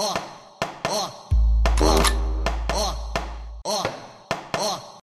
ó, ó.